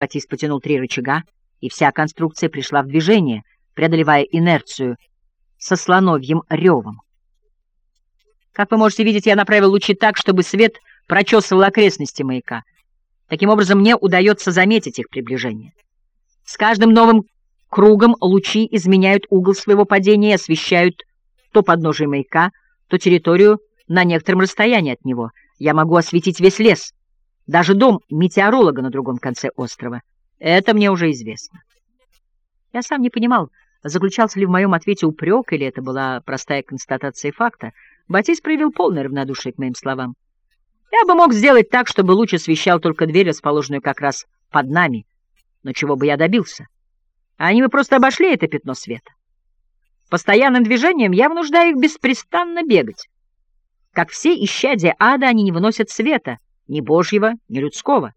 Батис потянул три рычага, и вся конструкция пришла в движение, преодолевая инерцию со слоновьим ревом. Как вы можете видеть, я направил лучи так, чтобы свет прочесывал окрестности маяка. Таким образом, мне удается заметить их приближение. С каждым новым кругом лучи изменяют угол своего падения и освещают то подножие маяка, то территорию на некотором расстоянии от него. Я могу осветить весь лес, даже дом метеоролога на другом конце острова. Это мне уже известно. Я сам не понимал, заключался ли в моем ответе упрек, или это была простая констатация факта. Батис проявил полное равнодушие к моим словам. Я бы мог сделать так, чтобы луч освещал только дверь, расположенную как раз под нами. Но чего бы я добился? Они бы просто обошли это пятно света. Постоянным движением я вынуждаю их беспрестанно бегать. Как все исчадия ада, они не выносят света, ни божьего, ни людского.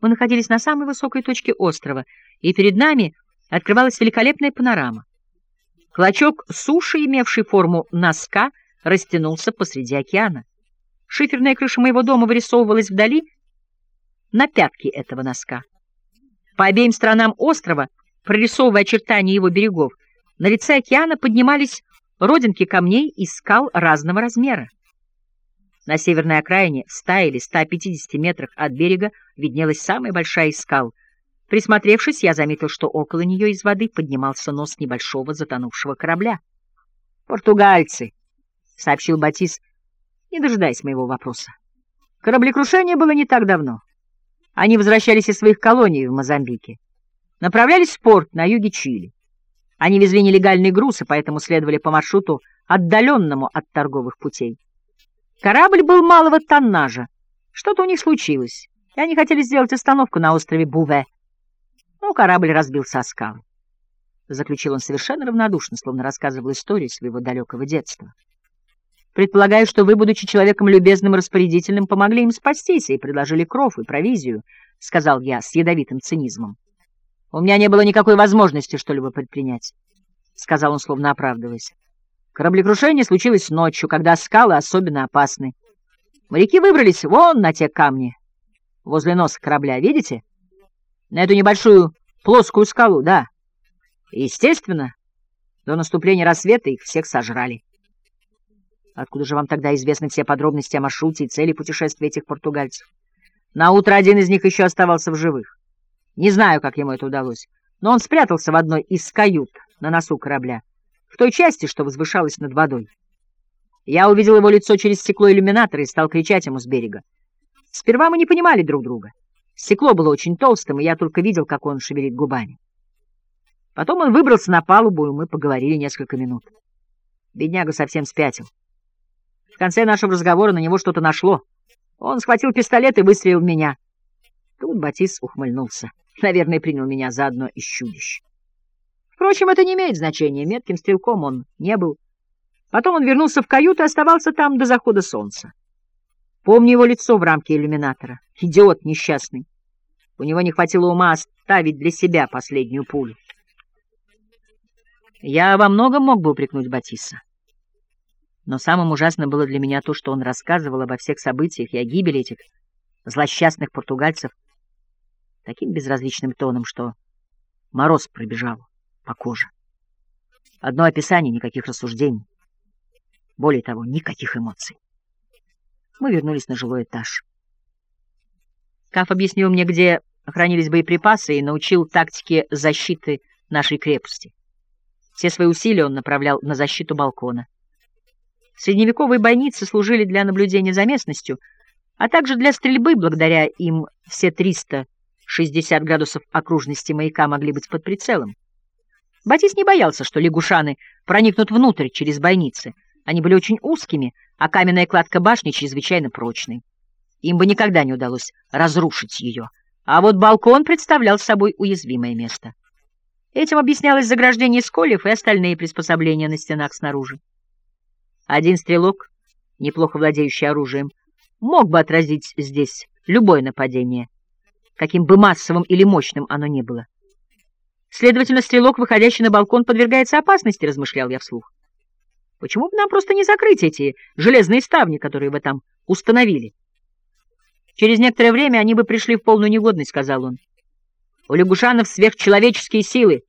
Мы находились на самой высокой точке острова, и перед нами открывалась великолепная панорама. Клочок суши, имевший форму носка, растянулся посреди океана. Шиферная крыша моего дома вырисовывалась вдали на пятке этого носка. По обеим сторонам острова, прорисовывая очертания его берегов, на лице океана поднимались родинки камней и скал разного размера. На северной окраине, в 100 или 150 метрах от берега, виднелась самая большая из скал. Присмотревшись, я заметил, что около нее из воды поднимался нос небольшого затонувшего корабля. «Португальцы», — сообщил Батис, не дожидаясь моего вопроса. Кораблекрушение было не так давно. Они возвращались из своих колоний в Мозамбике. Направлялись в порт на юге Чили. Они везли нелегальный груз, и поэтому следовали по маршруту, отдаленному от торговых путей. Корабль был малого тоннажа. Что-то у них случилось, и они хотели сделать остановку на острове Буве. Но корабль разбился о скалы. Заключил он совершенно равнодушно, словно рассказывал историю своего далекого детства. Предполагаю, что вы, будучи человеком любезным и распорядительным, помогли им спастись и предложили кров и провизию, — сказал я с ядовитым цинизмом. — У меня не было никакой возможности что-либо предпринять, — сказал он, словно оправдываясь. Кораблекрушение случилось ночью, когда скалы особенно опасны. Моряки выбрались вон на те камни, возле носа корабля, видите? На эту небольшую плоскую скалу, да. естественно, до наступления рассвета их всех сожрали. Откуда же вам тогда известны все подробности о маршруте и цели путешествия этих португальцев? На утро один из них еще оставался в живых. Не знаю, как ему это удалось, но он спрятался в одной из кают на носу корабля, той части, что возвышалась над водой. Я увидел его лицо через стекло иллюминатора и стал кричать ему с берега. Сперва мы не понимали друг друга. Стекло было очень толстым, и я только видел, как он шевелит губами. Потом он выбрался на палубу, и мы поговорили несколько минут. Бедняга совсем спятил. В конце нашего разговора на него что-то нашло. Он схватил пистолет и выстрелил в меня. Тут Батис ухмыльнулся. Наверное, принял меня за одно из чудищ. Впрочем, это не имеет значения. Метким стрелком он не был. Потом он вернулся в каюту и оставался там до захода солнца. Помню его лицо в рамке иллюминатора. Идиот несчастный. У него не хватило ума оставить для себя последнюю пулю. Я во многом мог бы упрекнуть Батиса. Но самым ужасным было для меня то, что он рассказывал обо всех событиях и о гибели этих злосчастных португальцев таким безразличным тоном, что мороз пробежал по коже. Одно описание, никаких рассуждений. Более того, никаких эмоций. Мы вернулись на жилой этаж. Каф объяснил мне, где хранились боеприпасы, и научил тактике защиты нашей крепости. Все свои усилия он направлял на защиту балкона. Средневековые бойницы служили для наблюдения за местностью, а также для стрельбы, благодаря им все 360 градусов окружности маяка могли быть под прицелом. Батис не боялся, что лягушаны проникнут внутрь через бойницы. Они были очень узкими, а каменная кладка башни чрезвычайно прочной. Им бы никогда не удалось разрушить ее. А вот балкон представлял собой уязвимое место. Этим объяснялось заграждение сколев и остальные приспособления на стенах снаружи. Один стрелок, неплохо владеющий оружием, мог бы отразить здесь любое нападение, каким бы массовым или мощным оно ни было. Следовательно, стрелок, выходящий на балкон, подвергается опасности, размышлял я вслух. Почему бы нам просто не закрыть эти железные ставни, которые вы там установили? Через некоторое время они бы пришли в полную негодность, сказал он. У лягушанов сверхчеловеческие силы.